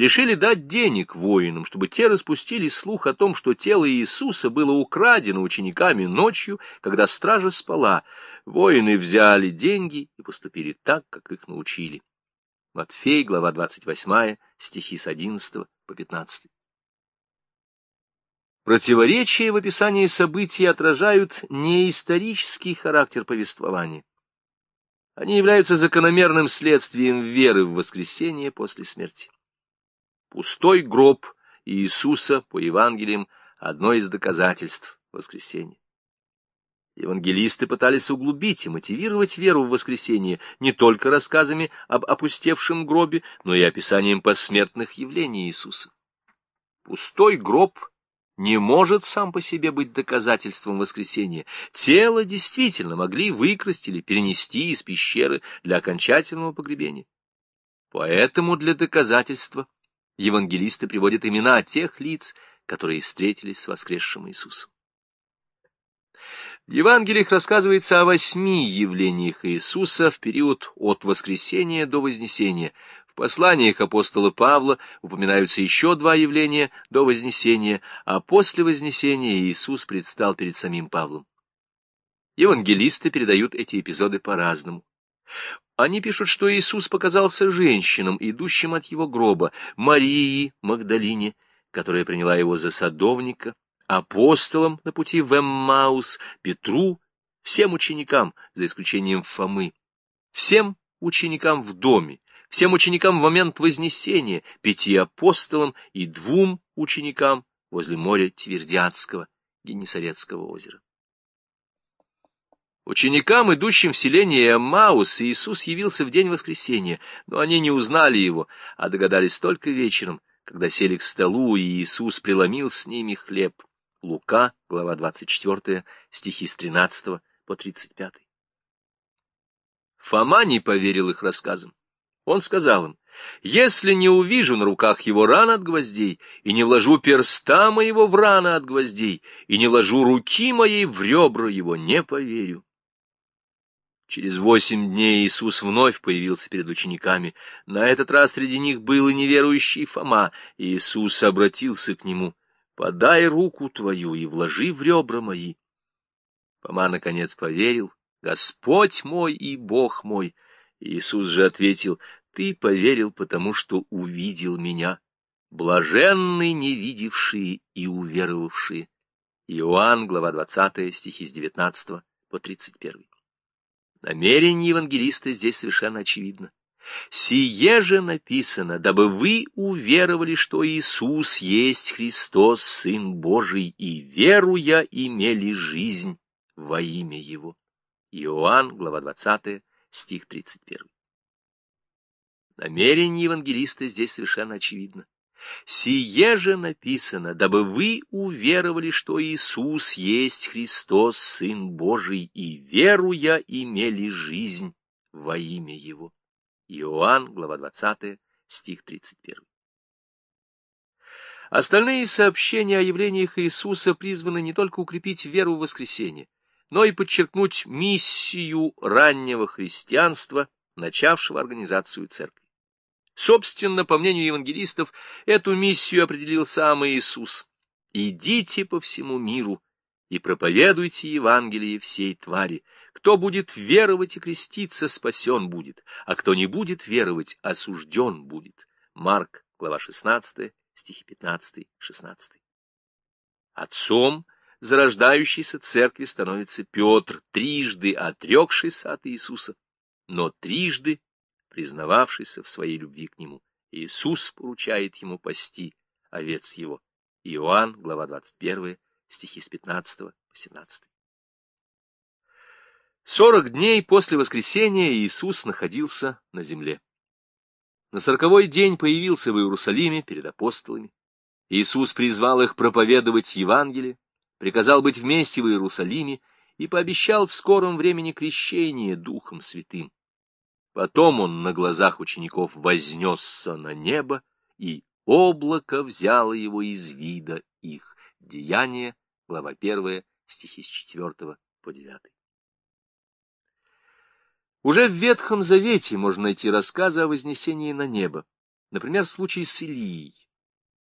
решили дать денег воинам, чтобы те распустили слух о том, что тело Иисуса было украдено учениками ночью, когда стража спала. Воины взяли деньги и поступили так, как их научили. Матфей, глава 28, стихи с 11 по 15. Противоречия в описании событий отражают не исторический характер повествования. Они являются закономерным следствием веры в воскресение после смерти. Пустой гроб Иисуса по Евангелиям – одно из доказательств воскресения. Евангелисты пытались углубить и мотивировать веру в воскресение не только рассказами об опустевшем гробе, но и описанием посмертных явлений Иисуса. Пустой гроб не может сам по себе быть доказательством воскресения. Тело действительно могли выкрасть или перенести из пещеры для окончательного погребения. Поэтому для доказательства евангелисты приводят имена тех лиц, которые встретились с воскресшим Иисусом. В Евангелиях рассказывается о восьми явлениях Иисуса в период от воскресения до вознесения. В посланиях апостола Павла упоминаются еще два явления до вознесения, а после вознесения Иисус предстал перед самим Павлом. Евангелисты передают эти эпизоды по-разному. Они пишут, что Иисус показался женщинам, идущим от его гроба, Марии Магдалине, которая приняла его за садовника, апостолам на пути в Эммаус, Петру, всем ученикам, за исключением Фомы, всем ученикам в доме, всем ученикам в момент Вознесения, пяти апостолам и двум ученикам возле моря Твердятского, Генесарецкого озера. Ученикам, идущим в селение Эммаус, Иисус явился в день воскресения, но они не узнали его, а догадались только вечером, когда сели к столу, и Иисус преломил с ними хлеб. Лука, глава 24, стихи с 13 по 35. Фома не поверил их рассказам. Он сказал им, «Если не увижу на руках его ран от гвоздей, и не вложу перста моего в раны от гвоздей, и не вложу руки моей в ребра его, не поверю». Через восемь дней Иисус вновь появился перед учениками. На этот раз среди них был и неверующий Фома. Иисус обратился к нему. «Подай руку твою и вложи в ребра мои». Фома, наконец, поверил. «Господь мой и Бог мой». Иисус же ответил, «Ты поверил, потому что увидел меня. Блаженны невидевшие и уверовавшие». Иоанн, глава 20, стихи с 19 по 31. Намерение евангелиста здесь совершенно очевидно. «Сие же написано, дабы вы уверовали, что Иисус есть Христос, Сын Божий, и, веруя, имели жизнь во имя Его». Иоанн, глава 20, стих 31. Намерение евангелиста здесь совершенно очевидно. Сие же написано, дабы вы уверовали, что Иисус есть Христос, Сын Божий, и, веруя, имели жизнь во имя Его. Иоанн, глава 20, стих 31. Остальные сообщения о явлениях Иисуса призваны не только укрепить веру в воскресение, но и подчеркнуть миссию раннего христианства, начавшего организацию церкви. Собственно, по мнению евангелистов, эту миссию определил сам Иисус. «Идите по всему миру и проповедуйте Евангелие всей твари. Кто будет веровать и креститься, спасен будет, а кто не будет веровать, осужден будет». Марк, глава 16, стихи 15-16. Отцом зарождающейся церкви становится Петр, трижды отрекшийся от Иисуса, но трижды признававшийся в своей любви к нему. Иисус поручает ему пасти овец его. Иоанн, глава 21, стихи с 15 по 17. Сорок дней после воскресения Иисус находился на земле. На сороковой день появился в Иерусалиме перед апостолами. Иисус призвал их проповедовать Евангелие, приказал быть вместе в Иерусалиме и пообещал в скором времени крещение Духом Святым. Потом он на глазах учеников вознесся на небо, и облако взяло его из вида их. Деяние, глава 1, стихи с 4 по 9. Уже в Ветхом Завете можно найти рассказы о вознесении на небо. Например, случай с Ильей.